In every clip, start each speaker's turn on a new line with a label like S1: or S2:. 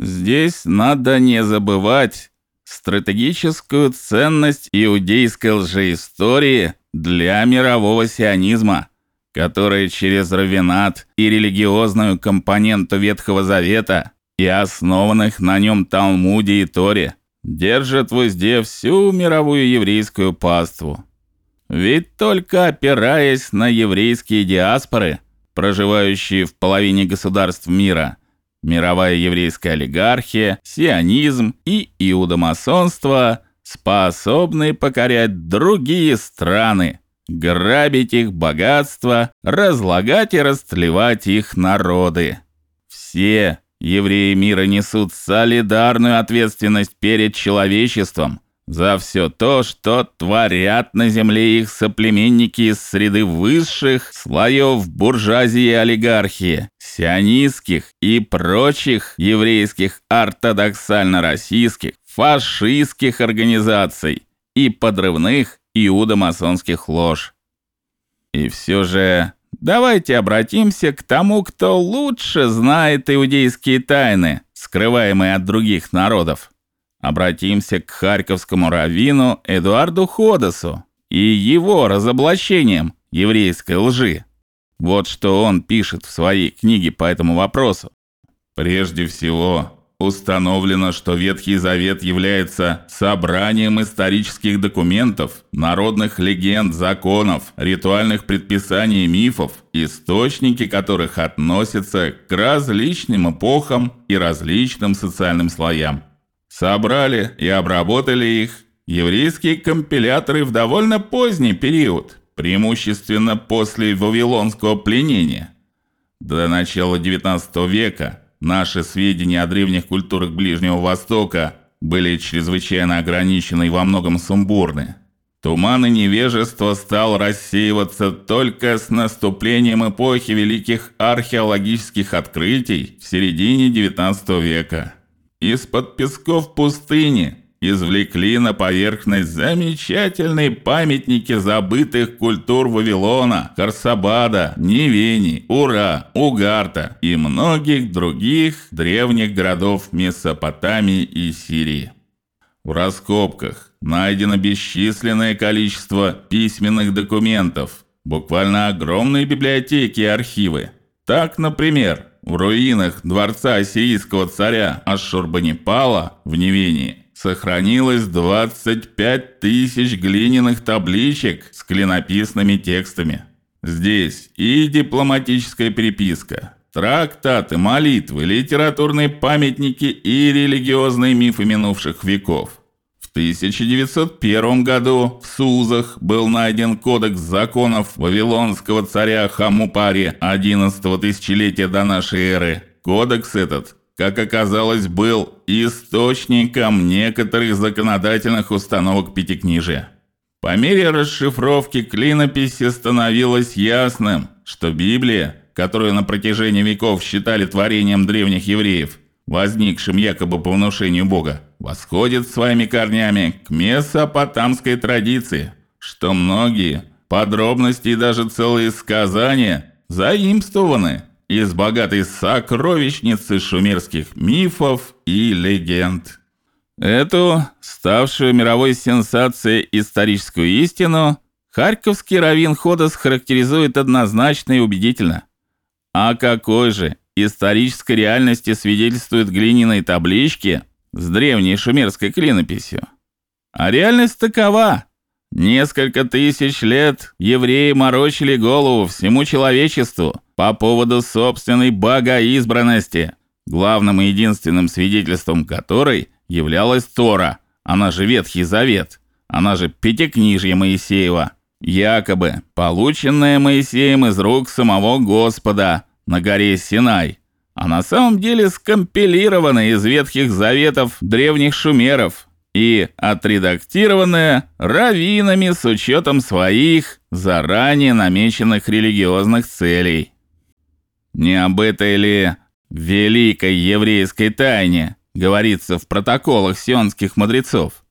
S1: Здесь надо не забывать стратегическую ценность иудейской лжеистории для мирового сионизма, которая через раввинат и религиозную компоненту Ветхого Завета и основанных на нем Талмуде и Торе держит в узде всю мировую еврейскую паству. Ведь только опираясь на еврейские диаспоры, проживающие в половине государств мира, мировая еврейская олигархия, сионизм и иудомасонство способны покорять другие страны, грабить их богатства, разлагать и растлевать их народы. Все евреи мира несут солидарную ответственность перед человечеством за все то, что творят на земле их соплеменники из среды высших слоев буржуазии и олигархии, сионистских и прочих еврейских ортодоксально-российских, фашистских организаций и подрывных иудомасонских лож. И все же давайте обратимся к тому, кто лучше знает иудейские тайны, скрываемые от других народов. Обратимся к харьковскому раввину Эдуарду Ходосу и его разоблачениям еврейской лжи. Вот что он пишет в своей книге по этому вопросу. Прежде всего, установлено, что Ветхий Завет является собранием исторических документов, народных легенд, законов, ритуальных предписаний и мифов, источники которых относятся к различным эпохам и различным социальным слоям. Собрали и обработали их еврейские компиляторы в довольно поздний период, преимущественно после вавилонского пленения. До начала XIX века наши сведения о древних культурах Ближнего Востока были чрезвычайно ограничены и во многом сумбурны. Туман и невежество стал рассеиваться только с наступлением эпохи великих археологических открытий в середине XIX века. Из-под песков пустыни извлекли на поверхность замечательные памятники забытых культур Вавилона, Карсабада, Невени, Ура, Угарта и многих других древних городов Месопотамии и Сирии. В раскопках найдено бесчисленное количество письменных документов, буквально огромные библиотеки и архивы. Так, например, в руинах дворца ассирийского царя Ашшурбанипала в Невении сохранилось 25 тысяч глиняных табличек с клинописными текстами. Здесь и дипломатическая переписка, трактаты, молитвы, литературные памятники и религиозные мифы минувших веков. В 1901 году в Сузах был найден кодекс законов вавилонского царя Хамупари XI тысячелетия до нашей эры. Кодекс этот, как оказалось, был источником некоторых законодательных установок Пятикнижия. По мере расшифровки клинописи становилось ясным, что Библия, которую на протяжении веков считали творением древних евреев, возникшим якобы по внушению Бога, восходит своими корнями к месопотамской традиции, что многие подробности и даже целые сказания заимствованы из богатой сокровищницы шумерских мифов и легенд. Эту, ставшую мировой сенсацией историческую истину, харьковский раввин Ходос характеризует однозначно и убедительно. А какой же исторической реальности свидетельствуют глиняные таблички с древней шумерской клинописью. А реальность такова: несколько тысяч лет евреи морочили голову всему человечеству по поводу собственной богоизбранности, главным и единственным свидетельством которой являлась Тора, она же Ветхий Завет, она же Пятикнижье Моисеева, якобы полученное Моисеем из рук самого Господа на горе Синай, а на самом деле скомпилированное из ветхих заветов древних шумеров и отредактированное раввинами с учетом своих заранее намеченных религиозных целей. Не об этой ли великой еврейской тайне говорится в протоколах сионских мудрецов?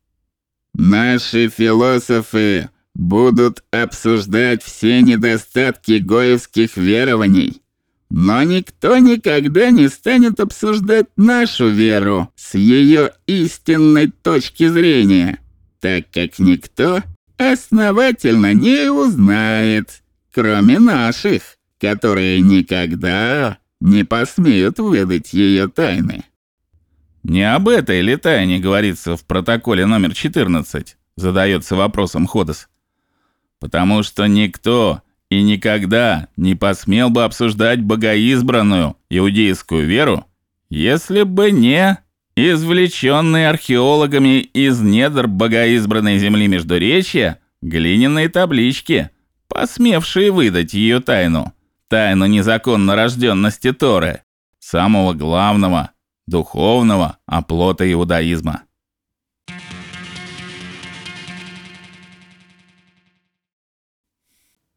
S2: Наши философы будут обсуждать все недостатки гоевских верований, Но никто никогда не станет обсуждать нашу веру с ее истинной точки зрения, так как никто основательно не узнает, кроме наших, которые никогда не посмеют выдать ее тайны.
S1: Не об этой ли тайне говорится в протоколе номер 14, задается вопросом Ходос. Потому что никто и никогда не посмел бы обсуждать богоизбранную иудейскую веру, если бы не извлеченные археологами из недр богоизбранной земли Междуречья глиняные таблички, посмевшие выдать ее тайну, тайну незаконно рожденности Торы, самого главного духовного оплота иудаизма.